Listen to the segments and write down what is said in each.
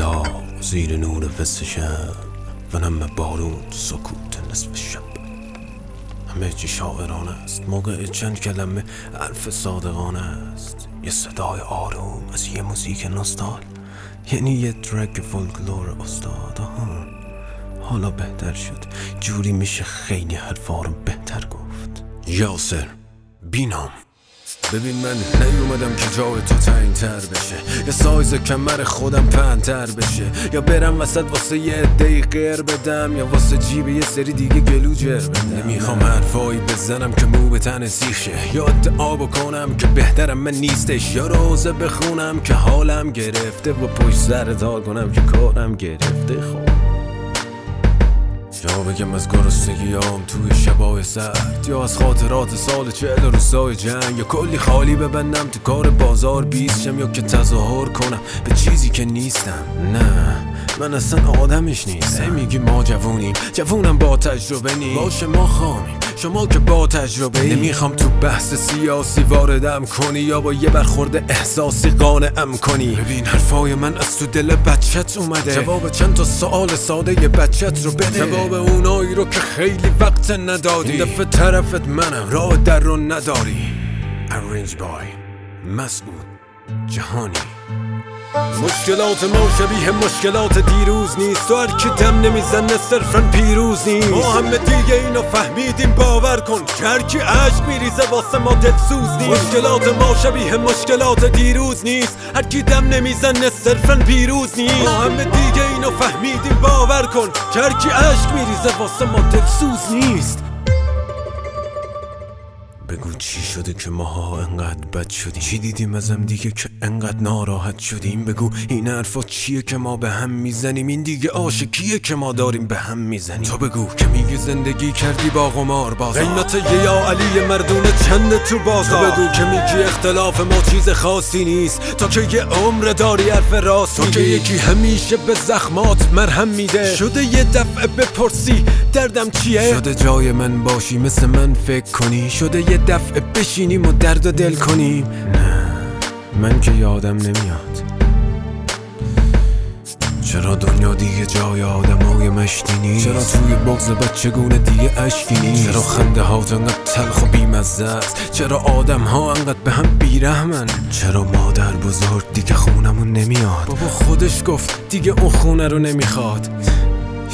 ها زیر نور شب و نم بارون سکوت نصف شب همه چی شاعران است موقع چند کلمه حرف صادقانه است یه صدای آروم از یه موزیک نستال یعنی یه ترک فولکلور استاد. حالا بهتر شد جوری میشه خیلی حرفا رو بهتر گفت یاسر بینام ببین من نیومدم که جای تو تنگ تر بشه. یا سایز کمر خودم پنتر بشه. یا برم وسط واسه یه عده غیر بدم یا واسه جیب یه سری دیگه گلو جر بدم. نمی‌خوام حرفایی بزنم که مو به تن سیخ شه یا ادعا بکنم که بهترم من نیستش. یا روزه بخونم که حالم گرفته و پشت سر کنم که کارم گرفته. خب. یا بگم از گرسنگیام توی شبای سرد یا از خاطرات سال چهل روزای جنگ. یا کلی خالی ببندم تو کار بازار بیزشم یا که تظاهر کنم. به چیزی که نیستم. نه. من اصلا آدمش نیستم. میگی ما جوونیم. جوونم با تجربه نیم باشه ما خامیم شما که با تجربه ای. نمی‌خوام تو بحث سیاسی واردم کنی یا با یه برخورد احساسی قانعم کنی. ببین حرفای من از تو دل بچت اومده. جواب چند تا سوال ساده یه بچت رو بده. جواب اونایی رو که خیلی وقت ندادی. این دفعه طرفت منم. راه در رو نداری. Arrange by مسعود جهانی. مشکلات ما شبیه مشکلات دیروز نیست. تو هر کی دم نمی‌زنه صرفا پیروز نیست. ما همه دیگه اینو فهمیدیم باور کن. که هر کی عشق میریزه واسه ما دلسوز نیست. مشکلات ما شبیه مشکلات دیروز نیست. هر کی دم نمی‌زنه صرفا پیروز نیست. ما همه دیگه اینو فهمیدیم باور کن. که هر کی عشق میریزه واسه ما دلسوز نیست. بگو چی شده که ماها انقدر بد شدیم؟ چی دیدیم ازم دیگه که انقدر ناراحت شدیم؟ بگو این حرفا چیه که ما به هم می‌زنیم؟ این دیگه عاشقیه که ما داریم به هم می‌زنیم. تو بگو که میگی زندگی کردی با قمار باز قیمت یه یا علی مردونه چنده تو بازار تو بگو که میگی اختلاف ما چیز خاصی نیست. تا که یه عمر داری حرف راست تو که یکی همیشه به زخمات مرهم میده. شده یه دفعه بپرسی دردم چیه؟ شده جای من باشی مثل من فکر کنی. شده یه دفعه بشینیم و درد و دل کنیم. من که یادم نمیاد. چرا دنیا دیگه جای آدمای مشتی نیست؟ چرا توی بغز بچگونه دیگه اشکی نیست؟ چرا خنده ها انقدر تلخ و بیمزه است چرا آدم ها انقدر به هم بیرحمن؟ چرا مادر بزرگ دیگه خونمون نمیاد؟ بابا خودش گفت دیگه اون خونه رو نمی‌خواد.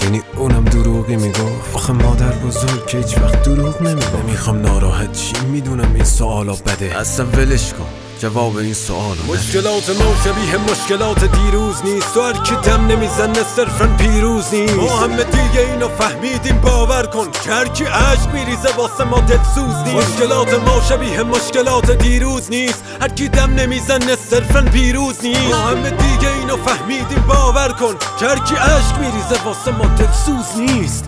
یعنی اونم دروغی می‌گفت آخه مادر بزرگ که هیچ وقت دروغ نمی‌گفت نمی‌خوام ناراحت چی می‌دونم این سوالا بده. اصلا ولش کن. جواب این سوال مشکلات ما شبیه مشکلات دیروز نیست. تو هر کی دم نمی‌زنه صرفا پیروز نیست. ما همه دیگه اینو فهمیدیم باور کن. که هر کی عشق میریزه واسه ما دلسوز نیست. مشکلات ما شبیه مشکلات دیروز نیست. هر کی دم نمی‌زنه صرفا پیروز نیست. ما همه دیگه اینو فهمیدیم باور کن. که هر کی عشق میریزه واسه ما دلسوز نیست.